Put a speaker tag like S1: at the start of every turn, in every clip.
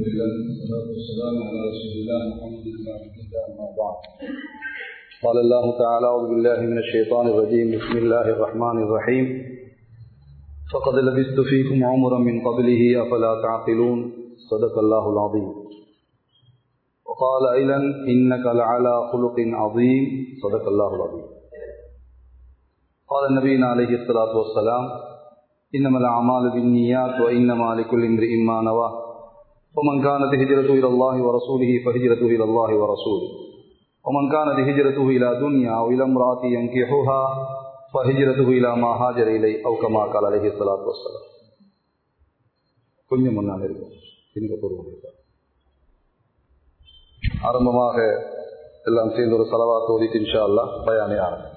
S1: لله والصلاة والسلام على رسول الله محمد الله أما بعد. قال الله تعالى أعوذ بالله من الشيطان الرجيم. بسم الله الرحمن الرحيم. فقد لبثت فيكم عمرا من قبله أفلا تعقلون؟ صدق الله العظيم. وقال أيضا إنك لعلى خلق عظيم. صدق الله العظيم. قال النبي عليه الصلاة والسلام إنما الأعمال بالنيات وإنما لكل امرئ ما نوى. ومن كانت هجرته إلى الله ورسوله فهجرته إلى الله ورسوله ومن كانت هجرته إلى دنيا أو إلى امرأة ينكحها فهجرته إلى ما هاجر إليه أو كما قال عليه الصلاة والسلام கொஞ்சம் முன்னால் இருக்கும் திணிக்க பொருள் ஆரம்பமாக எல்லாம் சேர்ந்து ஒரு செலவாத்து ஓதிட்டு இன்ஷா அல்லா பயானே ஆரம்பம்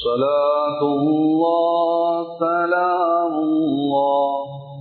S1: صلاة الله سلام الله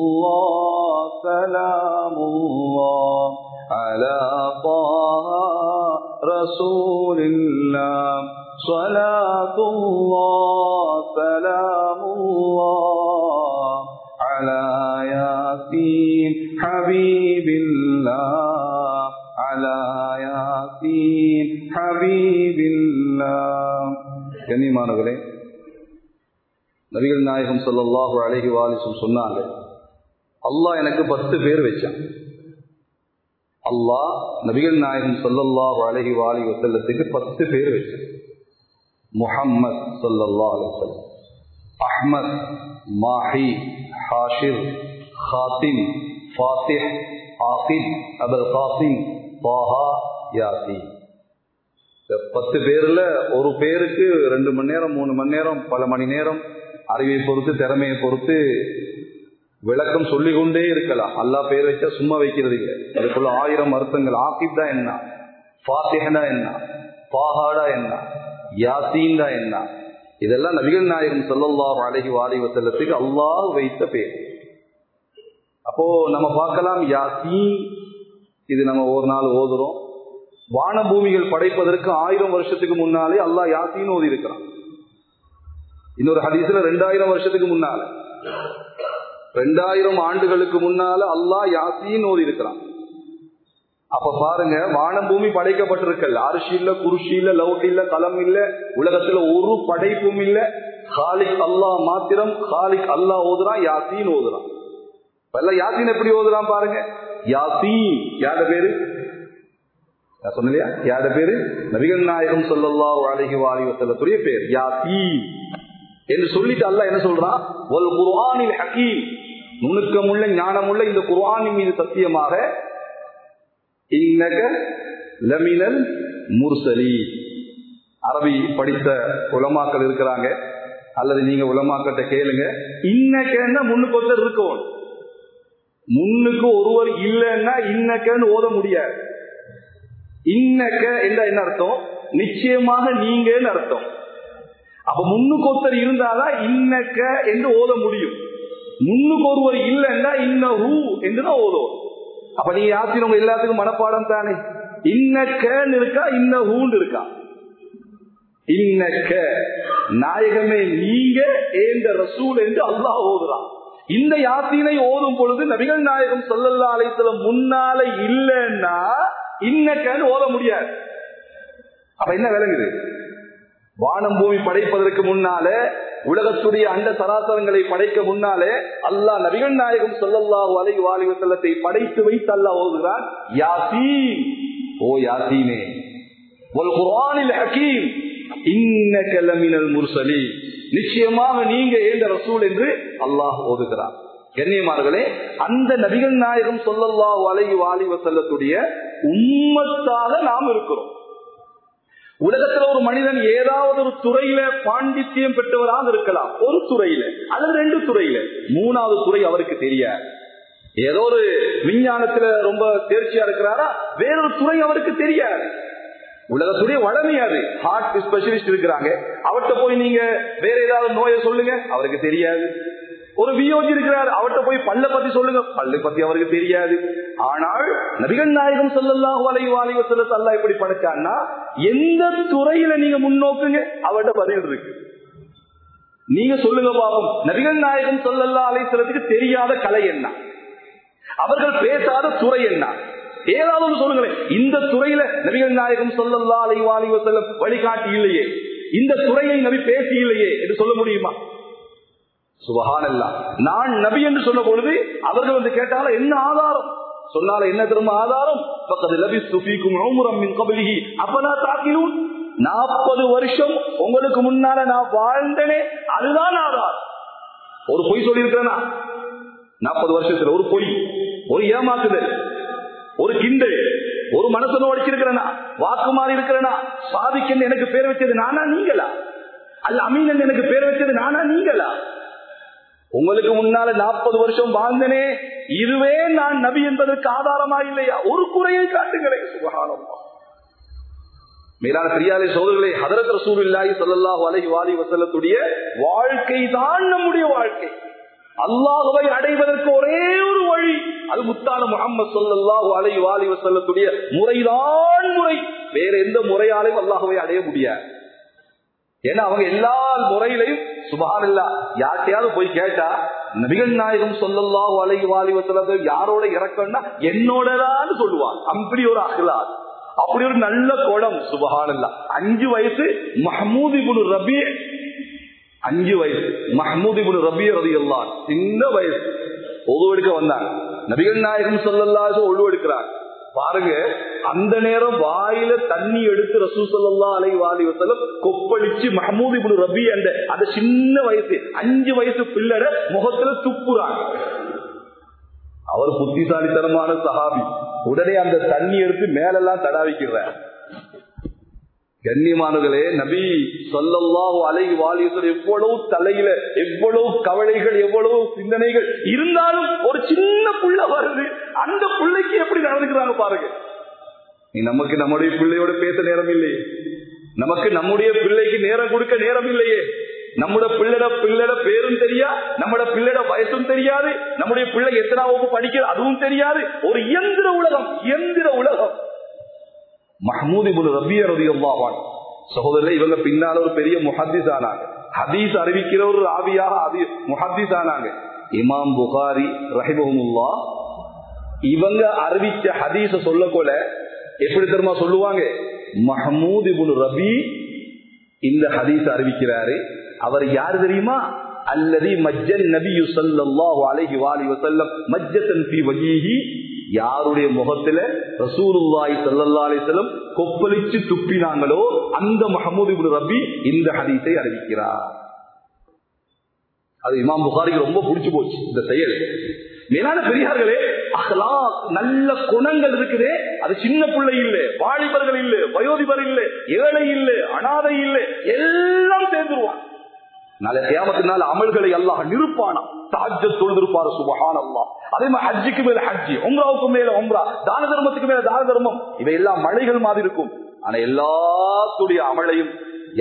S1: الله سلام الله على طه رسول الله صلاة الله سلام الله على ياسين حبيب الله على ياسين حبيب الله கண்ணியமானவர்களே நபிகள் நாயகம் சொல்லல்லாஹு அழகி வாலிசும் சொன்னாங்க அல்லாஹ் எனக்கு பத்து பேர் வச்சான். அல்லாஹ் நபிகள் நாயகம் சொல்லல்லா அழகி வாலி வசல்லத்துக்கு பத்து பேர் வச்சான். முஹம்மத் சொல்லல்லா அலுவலம் அஹ்மத் மாஹி ஹாஷிர் ஹாத்திம் ஃபாத்திஹ் ஆசிப் அபல் காசிம் பாஹா யாசி பத்து பேர்ல ஒரு பேருக்கு ரெண்டு மணி நேரம் மூணு மணி நேரம் பல மணி நேரம் அறிவை பொறுத்து திறமையை பொறுத்து விளக்கம் சொல்லிக் கொண்டே இருக்கலாம். அல்லா பேர் வச்சா சும்மா வைக்கிறது இல்லை. அதுக்குள்ள ஆயிரம் அர்த்தங்கள். ஆசிப் தான் என்ன? ஃபாத்திஹா என்ன? பாஹாடா என்ன? யாசீன்டா என்ன? இதெல்லாம் நபிகள் நாயகம் சொல்லல்லா அழகி வாலி வசல்லத்துக்கு அல்லாஹ் வைத்த பேர். அப்போ நம்ம பார்க்கலாம் யாசீன் இது நம்ம ஒரு நாள் ஓதுறோம். வான பூமிகள் படைப்பதற்கு ஆயிரம் வருஷத்துக்கு முன்னாலே அல்லாஹ் யாசின்னு ஓதி இருக்கிறான் இன்னொரு ஹதீஸ்ல ரெண்டாயிரம் வருஷத்துக்கு முன்னால. ரெண்டாயிரம் ஆண்டுகளுக்கு முன்னால அல்லாஹ் யாசின்னு ஓதி இருக்கிறான். அப்ப பாருங்க வானம் பூமி படைக்கப்பட்டிருக்கல. அரிசி இல்ல குருஷி இல்ல லவுட் இல்ல களம் இல்ல உலகத்துல ஒரு படைப்பும் இல்ல. ஹாலிக் அல்லா மாத்திரம் ஹாலிக் அல்லா ஓதுறான் யாசின் ஓதுறான். எல்லாம் யாசீன் எப்படி ஓதுறான் பாருங்க. யாசின். யார பேரு? நான் யார பேரு? நபிகள் நாயகம் சொல்லல்லா அழகி வாரி வசல்லத்துடைய பேர். யாசின். என்று சொல்லிட்டு அல்ல என்ன சொல்றான்? ஒரு குர்ஆனில் ஹக்கீம். நுணுக்கமுள்ள ஞானமுள்ள இந்த குர்ஆனின் மீது சத்தியமாக இன்னக லமினல் முர்சலி அரபி படித்த உலமாக்கள் இருக்கிறாங்க. அல்லது நீங்க உலமாக்கிட்ட கேளுங்க. இன்னக்கன்னா முன்னுக்கு ஒருத்தர் இருக்கணும். முன்னுக்கு ஒருவர் இல்லைன்னா இன்னக்கன்னு ஓத முடியாது. இன்னக்க என்ன என்ன அர்த்தம்? நிச்சயமாக நீங்கன்னு அர்த்தம். அப்ப முன்னுக்கு ஒருத்தர் இருந்தாதான் இன்னக்க என்று ஓத முடியும். முன்னுக்கு ஒருவர் இல்லைன்னா இன்ன ஹூ என்றுதான் ஓதுவோம் அப்ப நீங்க யாத்திரவங்க எல்லாத்துக்கும் மனப்பாடம் தானே? இன்னக்கன்னு இருக்கா இன்ன ஹூண்டு இருக்கா? இன்னக்க. நாயகமே நீங்க ஏந்த ரசூல் என்று அல்லாஹ் ஓதுறான். இந்த யாத்தினை ஓதும் பொழுது நபிகள் நாயகம் சொல்லல்லா அலைத்தல முன்னால இல்லைன்னா இன்னக்கன்னு ஓத முடியாது. அப்ப என்ன விளங்குது? வானம் பூமி படைப்பதற்கு முன்னாலே உலகத்துடைய அண்ட சராசரங்களை படைக்க முன்னாலே அல்லாஹ் நபிகள் நாயகம் சொல்லல்லாஹு அலை வாலிவ செல்லத்தை படைத்து வைத்து அல்லாஹ் ஓதுகிறான் யாசீன். ஓ யாசீனே. ஒல் குர்ஆனில் ஹகீம் நிச்சயமாக நீங்க ஏந்த ரசூல் என்று அல்லாஹ் ஓதுகிறார் கண்ணியமார்களே அந்த நபிகள் நாயகம் சொல்லல்லா வலை வாலிவ செல்லத்துடைய உம்மத்தாக நாம் இருக்கிறோம். உலகத்துல ஒரு மனிதன் ஏதாவது ஒரு துறையில பாண்டித்யம் பெற்றவராக இருக்கலாம். ஒரு துறையில அல்லது ரெண்டு துறையில. மூணாவது துறை அவருக்கு தெரியாது. ஏதோ ஒரு விஞ்ஞானத்துல ரொம்ப தேர்ச்சியா இருக்கிறாரா? வேறொரு துறை அவருக்கு தெரியாது. உலகத்துடைய வளமையாது ஹார்ட் ஸ்பெஷலிஸ்ட் இருக்கிறாங்க. அவர்கிட்ட போய் நீங்க வேற ஏதாவது நோயை சொல்லுங்க. அவருக்கு தெரியாது. ஒரு வியோஜி இருக்கிறார். அவர்கிட்ட போய் பல்ல பத்தி சொல்லுங்க. பல்லு பத்தி அவருக்கு தெரியாது. ஆனால் நபிகள் நாயகம் சொல்லலாம் வலை சொல்ல அல்லா இப்படி படைச்சான்னா எந்த துறையில நீங்க முன்னோக்குங்க? அவர்கிட்ட பதில் இருக்கு. நீங்க சொல்லுங்க பாவம். நபிகள் நாயகம் சொல்லல்லா அலைசலத்துக்கு தெரியாத கலை என்ன? அவர்கள் பேசாத துறை என்ன? ஏதாவது சொல்லுங்களேன். இந்த துறையில நபிகள் நாயகம் சொல்லல்லா அலை செல்லம் வழிகாட்டி இல்லையே. இந்த துறையை நபி பேசி இல்லையே என்று சொல்ல முடியுமா? சுபகானல்லா நான் நபி என்று சொன்ன பொழுது அவர்கள் வந்து கேட்டாலும் என்ன ஆதாரம்? சொன்னால என்ன திரும்ப ஆதாரம்? பக்கத்து லபி சுஃபிக்கும் ஓமுரம் கபலிகி அப்பனா தாக்கிலும் நாற்பது வருஷம் உங்களுக்கு முன்னால நான் வாழ்ந்தனே அதுதான் ஆதாரம். ஒரு பொய் சொல்லியிருக்கிறேனா? நாற்பது வருஷத்துல ஒரு பொய் ஒரு ஏமாத்துதல் ஒரு கிண்டல் ஒரு மனசனோ அடிச்சிருக்கிறேனா? வாக்கு மாறி இருக்கிறேனா? சாதிக்கன்னு எனக்கு பேர் வச்சது நானா நீங்களா? அல்ல அமீனன் எனக்கு பேர் வச்சது நானா நீங்களா? உங்களுக்கு முன்னால நாற்பது வருஷம் வாழ்ந்தனே. இதுவே நான் நபி என்பதற்கு ஆதாரமா இல்லையா? ஒரு குறையை காட்டுகிறேன் சுகானம் மேலான பெரியாலை சோதர்களை ஹதரத் ரசூல் இல்லாயி சொல்லல்லாஹு அலைஹி வாலி வசல்லத்துடைய வாழ்க்கை தான் நம்முடைய வாழ்க்கை. அல்லாஹுவை அடைவதற்கு ஒரே ஒரு வழி அது முத்தான முகமது சொல்லல்லாஹு அலை வாலி வசல்லத்துடைய முறைதான் முறை. வேற எந்த முறையாலையும் அல்லாஹுவை அடைய முடியாது. ஏன்னா அவங்க எல்லா முறையிலையும் சுபான் யார்கிட்டயாவது போய் கேட்டா நபிகள் நாயகம் சொல்லல்லா அலை வாலி யாரோட இறக்கம்னா என்னோடதான்னு சொல்லுவான் அப்படி ஒரு அகலாத் அப்படி ஒரு நல்ல குளம் சுபஹான் அஞ்சு வயசு மஹமூதி குனு ரபி. அஞ்சு வயசு மஹமூதி குனு ரபி ரதி எல்லாம் சின்ன வயசு. ஒழுவெடுக்க வந்தாங்க. நபிகள் நாயகம் சொல்லல்லாத ஒழுவெடுக்கிறாங்க பாருங்க அந்த நேரம் வாயில தண்ணி எடுத்து ரசூ சொல்லா அலை வாலி வசலம் கொப்பளிச்சு மஹமூதி குனு ரபி அந்த அந்த சின்ன வயசு அஞ்சு வயசு பிள்ளட முகத்துல துப்புறாங்க. அவர் புத்திசாலித்தனமான சஹாபி. உடனே அந்த தண்ணி எடுத்து மேலெல்லாம் தடாவிக்கிறார் கண்ணியமானவர்களே நபி சொல்லல்லாஹு அலை வாலியத்தில் எவ்வளவு தலையில எவ்வளவு கவலைகள் எவ்வளவு சிந்தனைகள் இருந்தாலும் ஒரு சின்ன புள்ள வருது. அந்த பிள்ளைக்கு எப்படி நடந்துக்கிறாங்க பாருங்க. நீ நமக்கு நம்முடைய பிள்ளையோட பேச நேரம் இல்லையே நமக்கு நம்முடைய பிள்ளைக்கு நேரம் கொடுக்க நேரம் இல்லையே நம்முடைய பிள்ளைட பிள்ளைட பேரும் தெரியா? நம்மட பிள்ளட வயசும் தெரியாது. நம்முடைய பிள்ளை எத்தனை வகுப்பு படிக்கிற அதுவும் தெரியாது. ஒரு இயந்திர உலகம் இயந்திர உலகம். மஹமூதி புல் ரபிய ரதியுல்லாவான் சகோதரர் இவங்க பின்னால ஒரு பெரிய முஹத்திஸ் ஆனாங்க. ஹதீஸ் அறிவிக்கிற ஒரு ஆவியாக முஹத்திஸ் ஆனாங்க. இமாம் புகாரி ரஹிபஹமுல்லா இவங்க அறிவிச்ச ஹதீஸ சொல்ல போல எப்படி தெரியுமா சொல்லுவாங்க? மஹமூத் இபுல் ரபி இந்த ஹதீஸ் அறிவிக்கிறாரு. அவர் யாரு தெரியுமா? அல்லது மஜ்ஜன் நபி ஸல்லல்லாஹு அலஹி வாலி வசல்லம் மஜ்ஜத்தன் பி வஜீஹி யாருடைய முகத்துல ரசூலுல்லாஹி ஸல்லல்லாஹு அலைஹி கொப்பளிச்சு துப்பினாங்களோ அந்த மஹமூது இப்னு ரபி இந்த ஹதீஸை அறிவிக்கிறார். அது இமாம் புகாரிக்கு ரொம்ப பிடிச்சு போச்சு இந்த செயல். மேலான பெரியார்களே அகலா நல்ல குணங்கள் இருக்குதே அது சின்ன பிள்ளை இல்ல வாலிபர்கள் இல்ல வயோதிபர் இல்ல ஏழை இல்ல அனாதை இல்ல எல்லாம் சேர்ந்துருவான் நாளை தேவத்தினால் அமல்களை அல்லாஹ் நிருப்பானா. தாஜ தொழுதிருப்பாரு சுபஹான் அல்லா அதே மாதிரி ஹஜ்ஜிக்கு மேல ஹஜ்ஜி உம்ராவுக்கு மேல உம்ரா தான தர்மத்துக்கு மேல தான தர்மம் இவையெல்லாம் மழைகள் மாதிரி இருக்கும். ஆனா எல்லாத்துடைய அமலையும்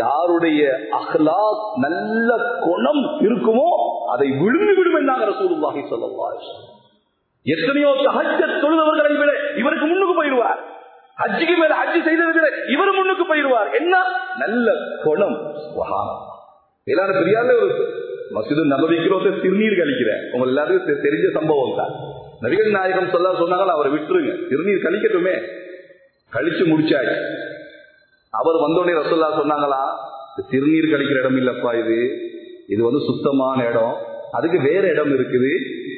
S1: யாருடைய அஹ்லா நல்ல குணம் இருக்குமோ அதை விழுந்து விடும் என்றாங்க ரசூலுல்லாஹி ஸல்லல்லாஹு எத்தனையோ சஹஜ தொழுதவர்களை விட இவருக்கு முன்னுக்கு போயிடுவார். ஹஜ்ஜிக்கு மேல ஹஜ்ஜி செய்ததை விட இவர் முன்னுக்கு போயிடுவார். என்ன? நல்ல குணம் சுபஹான் எல்லாரும் தெரியாத ஒரு மசிது நபவிக்கிறோத திருநீர் கழிக்கிறேன் உங்க எல்லாருக்கும் தெரிஞ்ச சம்பவம் தான். நபிகள் நாயகம் சொல்ல சொன்னாங்க அவரை விட்டுருங்க. திருநீர் கழிக்கட்டுமே. கழிச்சு முடிச்சாச்சு. அவர் வந்தோடனே ரசோல்லா சொன்னாங்களா திருநீர் கழிக்கிற இடம் இல்லப்பா இது. இது வந்து சுத்தமான இடம். அதுக்கு வேற இடம் இருக்குது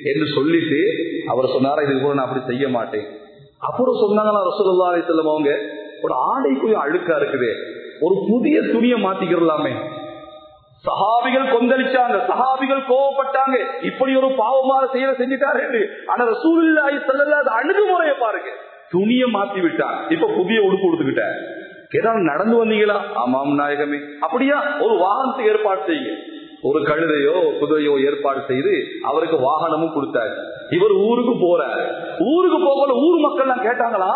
S1: என்று சொல்லிட்டு அவர் சொன்னாரா இது கூட நான் அப்படி செய்ய மாட்டேன். அப்புறம் சொன்னாங்களா ரசோல்லா அலி செல்லம் அவங்க ஒரு ஆடை கொஞ்சம் அழுக்கா இருக்குது. ஒரு புதிய துணியை மாத்திக்கிறலாமே. சஹாபிகள் கொந்தளிச்சாங்க. சஹாபிகள் கோவப்பட்டாங்க. இப்படி ஒரு பாவமான செயலை செஞ்சுட்டாரு என்று. ஆனா ரசூலுல்லாஹி ஸல்லல்லாஹு அணுகுமுறையை பாருங்க. துணியை மாத்தி விட்டான் இப்ப புதிய உடுப்பு கொடுத்துக்கிட்ட ஏதாவது நடந்து வந்தீங்களா? ஆமாம் நாயகமே. அப்படியா? ஒரு வாகனத்தை ஏற்பாடு செய்யுங்க. ஒரு கழுதையோ குதிரையோ ஏற்பாடு செய்து அவருக்கு வாகனமும் கொடுத்தாரு. இவர் ஊருக்கு போறாரு. ஊருக்கு போகல ஊர் மக்கள் எல்லாம் கேட்டாங்களா?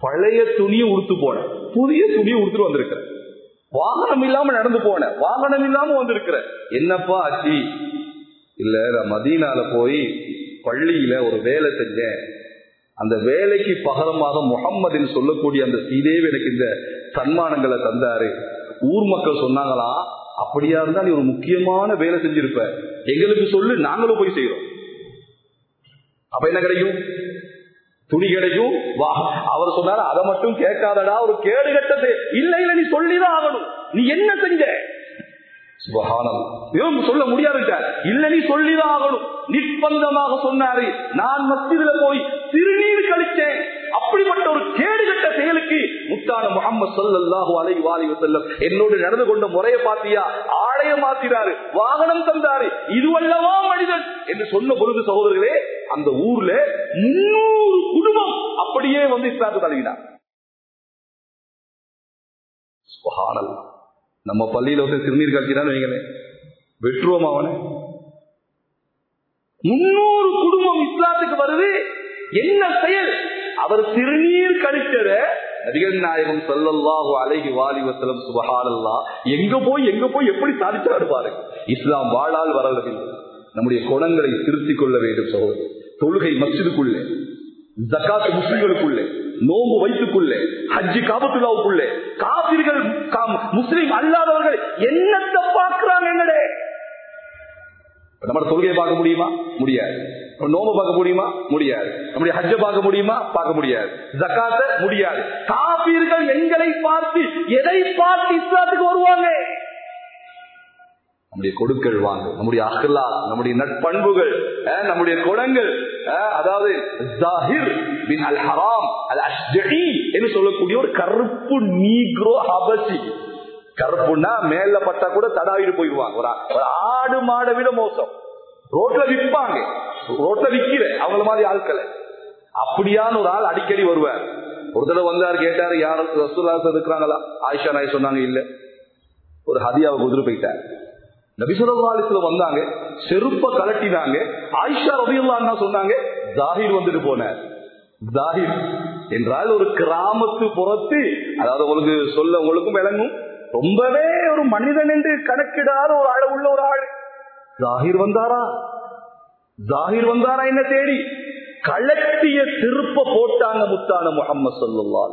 S1: பழைய துணியை உடுத்து போன புதிய துணியை உடுத்துட்டு வந்திருக்கிற வாகனம் இல்லாம நடந்து போன வாகனம் இல்லாம வந்திருக்கிற என்னப்பா ஆச்சு? இல்ல நான் மதீனால போய் பள்ளியில ஒரு வேலை செஞ்சேன். அந்த வேலைக்கு பகரமாக முகம்மதின் சொல்லக்கூடிய அந்த சீதேவி எனக்கு இந்த சன்மானங்களை தந்தாரு. ஊர் மக்கள் சொன்னாங்களா? அப்படியா இருந்தா நீ ஒரு முக்கியமான வேலை செஞ்சிருப்ப. எங்களுக்கு சொல்லு நாங்களும் போய் செய்யறோம் அப்ப என்ன கிடைக்கும்? துணி கிடைக்கும் வா அவர் சொன்னாரு அதை மட்டும் கேட்காதடா ஒரு கேடு கட்டது இல்ல இல்ல நீ சொல்லிதான் ஆகணும். நீ என்ன செஞ்ச? சொல்ல முடியாது இல்ல நீ சொல்லிதான் ஆகணும். நிர்பந்தமாக சொன்னாரு. நான் மத்தியில போய் திருநீர் கழிச்சேன் அப்படிப்பட்ட ஒரு கேடுகட்ட செயலுக்கு முத்தான முகமது சொல்லல்லாஹு அலை வாலி செல்லம் என்னோடு நடந்து கொண்ட முறையை பாத்தியா ஆலயம் மாத்தினாரு வாகனம் தந்தாரு. இதுவல்லவா மனிதன் என்று சொன்ன பொழுது சகோதரர்களே அந்த ஊர்ல முன்னூறு குடும்பம் அப்படியே வந்து இஸ்லாத்து தழுவினார் நம்ம பள்ளியில வந்து திருநீர் கழிக்கிறான்னு வைங்களேன். வெற்றுவோம் அவனை? முன்னூறு குடும்பம் இஸ்லாத்துக்கு வருது. என்ன செயல்? அவர் திருநீர் கழிச்சத நபிகள் நாயகம் சொல்லல்லாஹு அழகி வாலிவசலம் சுபஹாலல்லா எங்க போய் எங்க போய் எப்படி சாதிச்சாரு பாருங்க. இஸ்லாம் வாழால் வரவில்லை. நம்முடைய குணங்களை திருத்திக் கொள்ள வேண்டும் சகோதரர் தொழுகை மசிதுக்குள்ளே ஜக்காத்து முஸ்லிம்களுக்குள்ளே நோம்பு வைத்துக்குள்ளே ஹஜ்ஜி காபத்துலாவுக்குள்ளே காபிர்கள் முஸ்லிம் அல்லாதவர்கள் என்னத்தை பார்க்கிறாங்க என்னடே நம்ம தொழுகையை பார்க்க முடியுமா? முடியாது. நோம்பு பார்க்க முடியுமா? முடியாது. நம்முடைய ஹஜ்ஜ பார்க்க முடியுமா? பார்க்க முடியாது. ஜக்காத்த முடியாது. காபீர்கள் எங்களை பார்த்து எதை பார்த்து இஸ்லாத்துக்கு வருவாங்க? நம்முடைய கொடுக்கல் வாங்க நம்முடைய அகலா நம்முடைய நட்பண்புகள் நம்முடைய குணங்கள் அதாவது ஜாஹிர் அல் ஹராம் அல் அஷ்ஜி என்று சொல்லக்கூடிய ஒரு கருப்பு நீக்ரோ அபசி கருப்புன்னா மேல பட்டா கூட தடாவிட்டு போயிடுவாங்க. ஒரு ஆடு மாடை விட மோசம். ரோட்ல விற்பாங்க ரோட்ல விக்கிற அவங்கள மாதிரி ஆட்களை. அப்படியான ஒரு ஆள் அடிக்கடி வருவார். ஒரு தடவை வந்தார் கேட்டாரு யாரும் ரசூல்லா இருக்கிறாங்களா? ஆயிஷா நாய் சொன்னாங்க இல்ல. ஒரு ஹதியாவை குதிரை போயிட்டார். நபிசுரவாலிசுல வந்தாங்க செருப்ப கலட்டினாங்க ஆயிஷா ரபியுல்லா சொன்னாங்க ஜாகிர் வந்துட்டு போனார். ஜாகிர் என்றால் ஒரு கிராமத்து புறத்து அதாவது உங்களுக்கு சொல்ல உங்களுக்கும் விளங்கும் ரொம்பவே ஒரு மனிதன் என்று கணக்கிடாத ஒரு ஆள் உள்ள ஒரு ஆள். ஜாகிர் வந்தாரா? ஜாகிர் வந்தாரா என்ன தேடி? கலட்டிய திருப்ப போட்டாங்க முத்தான முகம்மது சொல்லா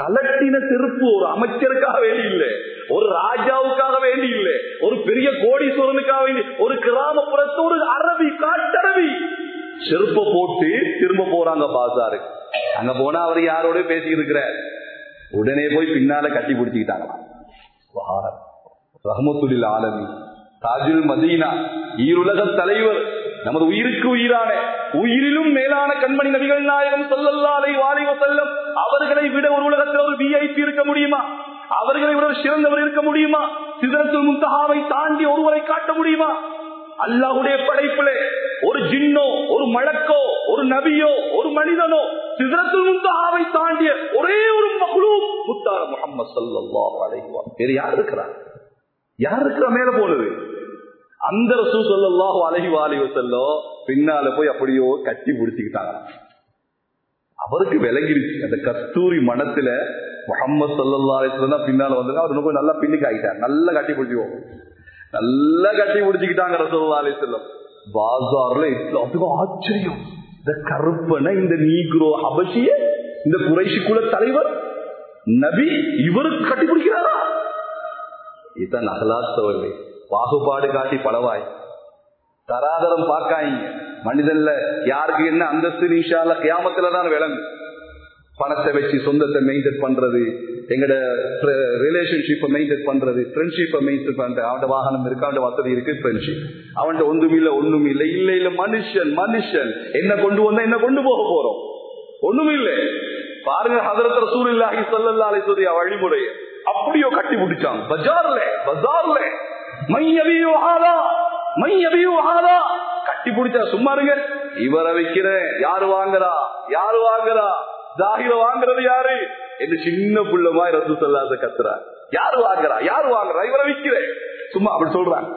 S1: கலட்டின செருப்பு ஒரு அமைச்சருக்காக வேண்டி இல்லை ஒரு ராஜாவுக்காக வேண்டி இல்லை ஒரு பெரிய கோடீஸ்வரனுக்காக வேண்டி ஒரு கிராமப்புறத்து ஒரு அரபி காட்டரவி செருப்ப போட்டு திரும்ப போறாங்க பாசாரு. அங்க போனா அவர் யாரோட பேசி இருக்கிற உடனே போய் பின்னால கட்டி பிடிச்சுக்கிட்டாங்களாம். ரஹமத்துலில் ஆலமி. தாஜுல் மதீனா. ஈருலக தலைவர். நமது உயிருக்கு உயிரான உயிரிலும் மேலான கண்மணி நபிகள் நாயகம் சொல்லல்லாலை வாலிவ செல்லம் அவர்களை விட ஒரு உலகத்தில் ஒரு விஐபி இருக்க முடியுமா? அவர்களை விட சிறந்தவர் இருக்க முடியுமா? சிதறத்தில் முத்தகாவை தாண்டி ஒருவரை காட்ட முடியுமா? அல்லாஹுடைய படைப்பிலே ஒரு ஜின்னோ ஒரு மழக்கோ ஒரு நபியோ ஒரு மனிதனோ சிதறத்தில் முந்தகாவை தாண்டிய ஒரே ஒரு மகளும் முத்தார முகமது சல்லா வேறு யார் இருக்கிறார்? யார் இருக்கிற மேல போனது? அந்த ரசூ சொல்லல்லாஹு அழகி வாலிவ செல்லோ பின்னால போய் அப்படியோ கட்டி பிடிச்சுக்கிட்டாங்க. அவருக்கு விளங்கிடுச்சு. அந்த கஸ்தூரி மனத்துல முகமது சல்லா தான் பின்னால வந்து அவர் இன்னும் நல்லா பின்னுக்கு ஆகிட்டார் நல்லா கட்டி பிடிச்சிக்குவோம். நல்லா கட்டி பிடிச்சுக்கிட்டாங்க ரசோல்லா அலி பாசார்ல அதுவும் ஆச்சரியம். இந்த கருப்பனை இந்த நீக்ரோ அபசிய இந்த குறைசி குல தலைவர் நபி இவருக்கு கட்டி பிடிக்கிறாரா? இதுதான் நகலாத்தவர்களே பாகுபாடு காட்டி பலவாய். தராதரம் பார்க்காங்க மனிதன்ல யாருக்கு என்ன அந்தஸ்து நிஷால கியாமத்துல தான் விளங்கும் பணத்தை வச்சு சொந்தத்தை மெயின்டைன் பண்றது எங்கட ரிலேஷன்ஷிப்பை மெயின்டைன் பண்றது ஃப்ரெண்ட்ஷிப்பை மெயின்டைன் பண்ற அவன் வாகனம் இருக்கு அவன் வசதி இருக்கு ஃப்ரெண்ட்ஷிப் அவன்கிட்ட ஒன்றும் இல்லை ஒன்றும் இல்லை இல்லை இல்லை மனுஷன் மனுஷன். என்ன கொண்டு வந்தா என்ன கொண்டு போக போறோம்? ஒண்ணும் இல்லை. பாருங்க ஹதரத் ரசூலுல்லாஹி ஸல்லல்லாஹு அலைஹி வழிமுறையை அப்படியோ கட்டி முடிச்சான் பஜார்ல பஜார்ல. மையபியோ ஹாதா மையபியோ ஹாதா. கட்டி பிடிச்சா சும்மா இருங்க. இவரை வைக்கிறேன். யாரு வாங்குறா? யாரு வாங்குறா? ஜாகிர வாங்குறது யாரு? என்று சின்ன புள்ளமா ரத்து சொல்லாத கத்துறா யாரு வாங்குறா? யாரு வாங்குறா? இவரை விக்கிறேன் சும்மா அப்படி சொல்றாங்க.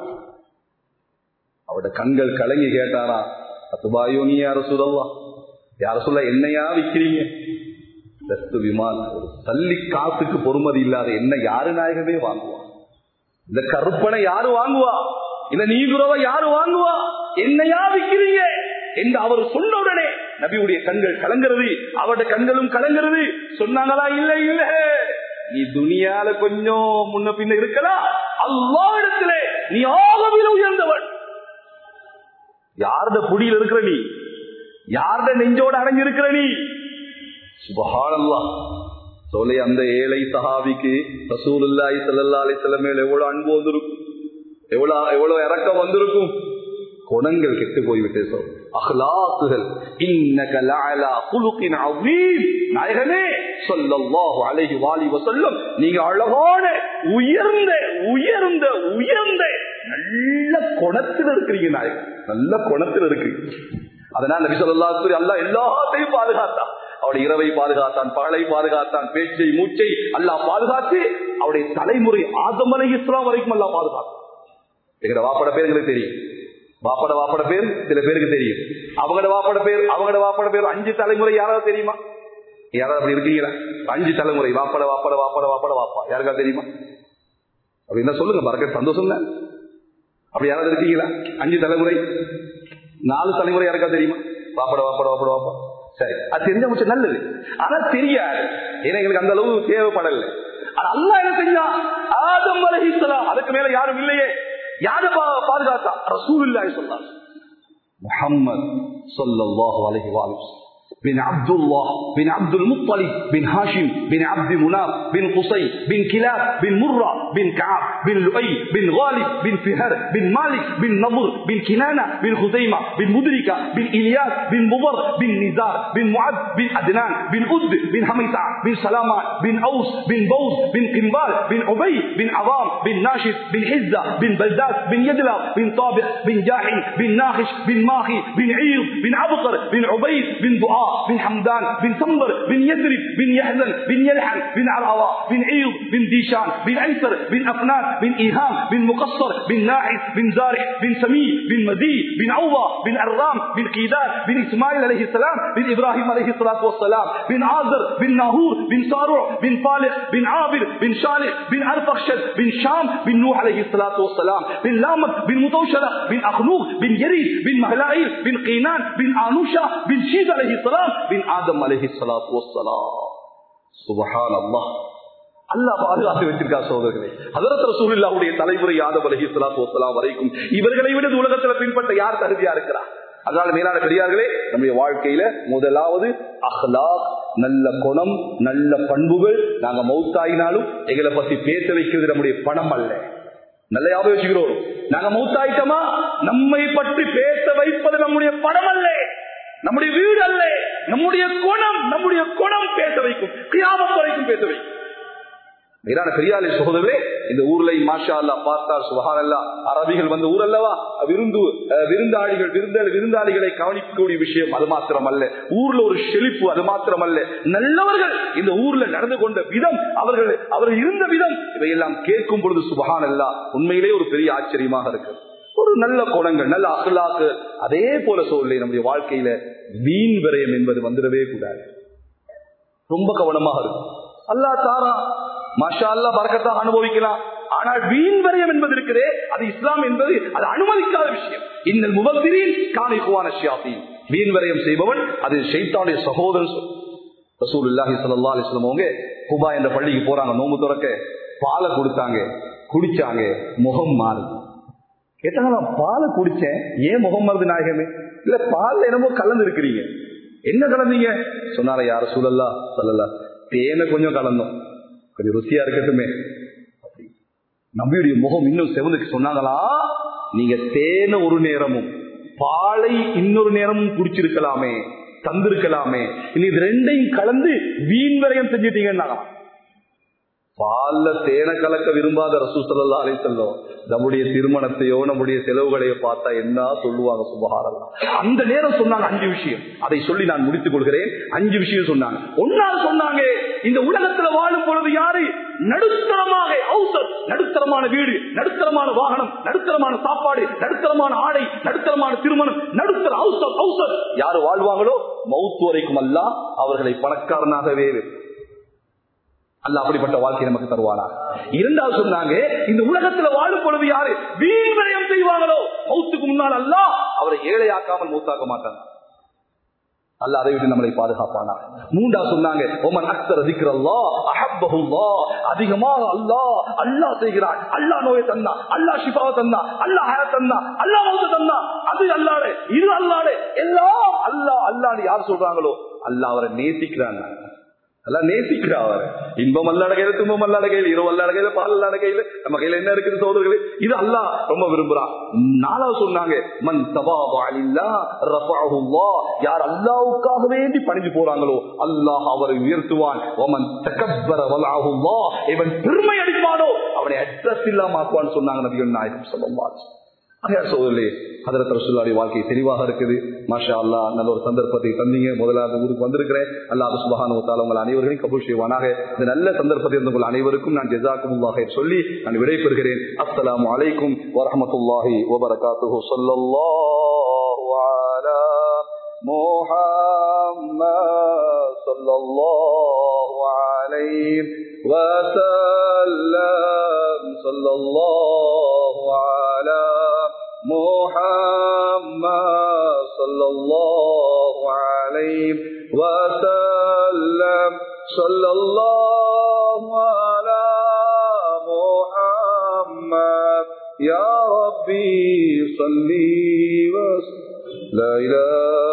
S1: அவட கண்கள் கலங்கி கேட்டாரா? அத்துபாயோ நீ யார சொல்லவா யார சொல்ல என்னையா விக்கிறீங்க? தத்து விமானம். ஒரு தள்ளி காசுக்கு பொறுமதி இல்லாத என்ன யாரு நாயகமே வாங்குவா? இந்த கருப்பனை யாரு வாங்குவா? இந்த நீதுறவை யாரு வாங்குவா? என்னையா விற்கிறீங்க என்று அவர் சொன்ன உடனே நபியுடைய கண்கள் கலங்கிறது அவருடைய கண்களும் கலங்கிறது. சொன்னாங்களா? இல்ல இல்ல. நீ துணியால கொஞ்சம் முன்ன பின்ன இருக்கலாம். அல்லா இடத்துல நீ ஆகவில உயர்ந்தவன். யாரத குடியில் இருக்கிற நீ? யாரத நெஞ்சோட அடைஞ்சிருக்கிற நீ? சுபஹானல்லா சோலை அந்த ஏழை சஹாபிக்கு ரசூலுல்லாஹி ஸல்லல்லாஹு அலைஹி மேல எவ்வளவு அன்பு வந்திருக்கும்? எவ்வளவு எவ்வளவு இறக்கம் வந்திருக்கும்? குணங்கள் கெட்டு போய்விட்டே சொல் அஹ்லாக்குகள் இன்னக லஅலா குலுகின் அஸீம். நாயகனே ஸல்லல்லாஹு அலைஹி வாலிவ சொல்லும் நீங்க அழகான உயர்ந்த உயர்ந்த உயர்ந்த நல்ல குணத்தில் இருக்கிறீங்க நாயகன். நல்ல குணத்தில் இருக்கிறீங்க. அதனால நபி ஸல்லல்லாஹு அலைஹி எல்லாத்தையும் பாதுகாத்தான். அவருடைய இரவை பாதுகாத்தான் பகலை பாதுகாத்தான் பேச்சை மூச்சை அல்லா பாதுகாத்து அவருடைய தலைமுறை ஆதமலை இஸ்லாம் வரைக்கும் அல்லா பாதுகாத்தான். எங்கட வாப்பட பேர் எங்களுக்கு தெரியும். வாப்பட வாப்பட பேர் சில பேருக்கு தெரியும். அவங்களோட வாப்பட பேர் அவங்களோட வாப்பட பேர் அஞ்சு தலைமுறை யாராவது தெரியுமா? யாராவது அப்படி இருக்கீங்களா? அஞ்சு தலைமுறை வாப்பட வாப்பட வாப்பட வாப்பட வாப்பா. யாருக்கா தெரியுமா? அப்படி என்ன சொல்லுங்க மறக்க சந்தோஷம் தான் அப்படி யாராவது இருக்கீங்களா? அஞ்சு தலைமுறை நாலு தலைமுறை யாருக்கா தெரியுமா? வாப்பட வாப்பட வாப்பட வாப்பா. சரி. அது தெரிஞ்ச முடிச்சு நல்லது. ஆனா தெரியாது. ஏன்னா எங்களுக்கு அந்த அளவு தேவைப்படல. அது அல்லா என்ன செஞ்சா? ஆதம் அலஹிஸ்லாம் அதுக்கு மேல யாரும் இல்லையே. யாரு பாதுகாத்தா? ரசூல் இல்லாய் சொன்னார் முகம்மது சொல்லு அலைஹி வாலிஸ் بن عبد الله بن عبد المطلب بن هاشم بن عبد مناف بن قصي بن كلاب بن مرة بن كعب بن لؤي بن غالب بن فهر بن مالك بن نضر بن كنانة بن خزيمة بن مدركة بن إلياس بن مضر بن نزار بن معد بن أدنان بن أد بن حميسع بن سلامة بن أوس بن بوز بن قنبال بن عبي بن عظام بن ناشد بن حزة بن بلداد بن يدلر بن طابق بن جاحي بن ناخش بن ماخي بن عيض بن عبقر بن عبيد بن بن حمدان بن سنبر بن يثرب بن يحزن بن يلحن بن عرعوى بن عيض بن ديشان بن عيسر بن أفنان بن إيهام بن مقصر بن ناعس بن زارح بن سمي بن مدي بن عوضة بن أرام بن قيدان بن إسماعيل عليه السلام بن إبراهيم عليه الصلاة والسلام بن عازر بن ناهور بن صارع بن فالح بن عابر بن شالح بن أرفخشد بن شام بن نوح عليه الصلاة والسلام بن لامك بن مطوشرة بن أخنوق بن يريد بن مهلائيل بن قينان بن آنوشا بن شيد عليه السلام ஆதம் அல்லாஹ் அல்லா பாதுகாத்து வச்சிருக்கா தலைமுறை யாதம் அலஹி வரைக்கும் இவர்களை விட உலகத்துல பின்பற்ற யார் தகுதியா இருக்கிறார் அதனால மேலான பெரியார்களே நம்முடைய வாழ்க்கையில முதலாவது அஹ்லாக் நல்ல குணம் நல்ல பண்புகள் நாங்க மௌத்தாயினாலும் எங்களை பத்தி பேச வைக்கிறது நம்முடைய பணம் அல்ல. நல்ல ஞாபகம் நாங்க மௌத்தாயிட்டோமா நம்மை பற்றி பேச வைப்பது நம்முடைய பணம் அல்ல. நம்முடைய வீடு அல்ல. நம்முடைய குணம் நம்முடைய குணம் பேச வைக்கும். கியாமம் வரைக்கும் பேச வைக்கும். மீரான சகோதரே இந்த ஊர்ல மாஷா அல்லா பார்த்தார் சுபஹான் அல்லா அரபிகள் வந்த ஊர் அல்லவா விருந்து விருந்தாளிகள் விருந்த விருந்தாளிகளை கவனிக்கக்கூடிய விஷயம் அது மாத்திரம் அல்ல ஊர்ல ஒரு செழிப்பு அது மாத்திரம் அல்ல நல்லவர்கள் இந்த ஊர்ல நடந்து கொண்ட விதம் அவர்கள் அவர்கள் இருந்த விதம் இவையெல்லாம் கேட்கும் பொழுது சுபஹான் அல்லா உண்மையிலே ஒரு பெரிய ஆச்சரியமாக இருக்கு. ஒரு நல்ல குணங்கள் நல்ல அகலாக்கு. அதே போல சூழ்நிலை நம்முடைய வாழ்க்கையில வீண் விரயம் என்பது வந்துடவே கூடாது. ரொம்ப கவனமாக இருக்கும் அல்லா தாரா மஷா அல்லா பறக்கத்தான் அனுபவிக்கலாம். ஆனால் வீண் வரையம் என்பது இருக்கிறே அது இஸ்லாம் என்பது அது அனுமதிக்காத விஷயம். இந்த முபத்திரின் காணிக்குவான ஷியாபின் வீண் வரையம் செய்பவன் அது ஷெய்தானுடைய சகோதரன் ரசூல் இல்லாஹி சல்லா அலிஸ்லாம் அவங்க குபா என்ற பள்ளிக்கு போறாங்க நோம்பு துறக்க. பாலை கொடுத்தாங்க குடிச்சாங்க முகம் மாறுது. கேட்டாங்க நான் பாலை குடிச்சேன். ஏன் முகம் நாயகமே? இல்ல பால் என்னமோ கலந்து இருக்கிறீங்க என்ன கலந்தீங்க? சொன்னார யார சூழல்லா சொல்லல தேனை கொஞ்சம் கலந்தோம். கொஞ்சம் ருசியா இருக்கட்டுமே. அப்படி. முகம் இன்னும் செவனுக்கு சொன்னாங்களா? நீங்க தேனை ஒரு நேரமும் பாலை இன்னொரு நேரமும் குடிச்சிருக்கலாமே தந்திருக்கலாமே. இனி இது ரெண்டையும் கலந்து வீண் வரையும் செஞ்சிட்டீங்கன்னா பால்ல தேனை கலக்க விரும்பாத ரசூ சல்லா அலை செல்லும் நம்முடைய திருமணத்தையோ நம்முடைய செலவுகளையோ பார்த்தா என்ன சொல்லுவாங்க சுபகாரம் அந்த நேரம் சொன்னாங்க அஞ்சு விஷயம். அதை சொல்லி நான் முடித்துக் கொள்கிறேன். அஞ்சு விஷயம் சொன்னாங்க. ஒன்னாவது சொன்னாங்க இந்த உலகத்துல வாழும் பொழுது யாரு? நடுத்தரமாக அவுசர் நடுத்தரமான வீடு நடுத்தரமான வாகனம் நடுத்தரமான சாப்பாடு நடுத்தரமான ஆடை நடுத்தரமான திருமணம் நடுத்தர அவுசர் அவுசர். யாரு வாழ்வாங்களோ? மௌத்து வரைக்கும் அல்ல அவர்களை பணக்காரனாகவே அல்ல அப்படிப்பட்ட வாழ்க்கை நமக்கு தருவானா? இருந்தால் சொன்னாங்க இந்த உலகத்துல வாழும் பொழுது யாரு? வீண் விரயம் செய்வாங்களோ? மௌத்துக்கு முன்னால் அல்ல அவரை ஏழையாக்காமல் மூத்தாக்க மாட்டாங்க அல்ல அதை விட்டு நம்மளை பாதுகாப்பானா? மூண்டா சொன்னாங்க ஒமன் அக்தர் அதிக்கிறல்லா அஹப்பகுல்லா அதிகமாக அல்லா அல்லா செய்கிறான். அல்லா நோயை தந்தா அல்லா ஷிபாவை தந்தா அல்லா ஹய தந்தா அல்லா மௌத்த தந்தா. அது அல்லாடு இது அல்லாடு எல்லாம் அல்லா அல்லான்னு யார் சொல்றாங்களோ அல்லா அவரை நேசிக்கிறாங்க. எல்லாம் நேசிக்கிறா அவர். இன்பம் அல்ல அடகையில துன்பம் அல்ல அடகையில் இரவு அல்ல அடகையில பால் அல்ல அடகையில நம்ம கையில என்ன இருக்குது சோதர்களே இது அல்லா ரொம்ப விரும்புறான் நாலாவது சொன்னாங்க மன் தபாவாலில்லா ரஃபஅஹுல்லா யார் அல்லாவுக்காக வேண்டி பணிஞ்சு போறாங்களோ அல்லாஹ் அவரை உயர்த்துவான். ஒமன் தகப்பர வலாஹுல்லா இவன் பெருமை அடிப்பானோ அவனை அட்ரஸ் இல்லாம ஆக்குவான்னு சொன்னாங்க நபிகள் நாயகம் சொல்லலாம் சோதரிலே ஹதரத் ரசூல்லாவுடைய வாழ்க்கை தெளிவாக இருக்குது மாஷா அல்லா நல்ல ஒரு சந்தர்ப்பத்தை தந்தீங்க முதலாவது ஊருக்கு வந்திருக்கிறேன் அல்லாஹ் சுபஹானு தால உங்கள் அனைவரையும் கபூல் செய்வானாக இந்த நல்ல சந்தர்ப்பத்தை இருந்த உங்கள் அனைவருக்கும் நான் ஜெசாக்குமுல்லாக சொல்லி நான் விடைபெறுகிறேன் அஸ்ஸலாமு அலைக்கும் வரஹமத்துல்லாஹி வபரகாத்துஹு ஸல்லல்லாஹு அலா முஹம்மத் ஸல்லல்லாஹு அலைஹி وسلم صلى الله صلى الله عليه وسلم. صلى الله على محمد. يا ربي صلي وسلم. لا إله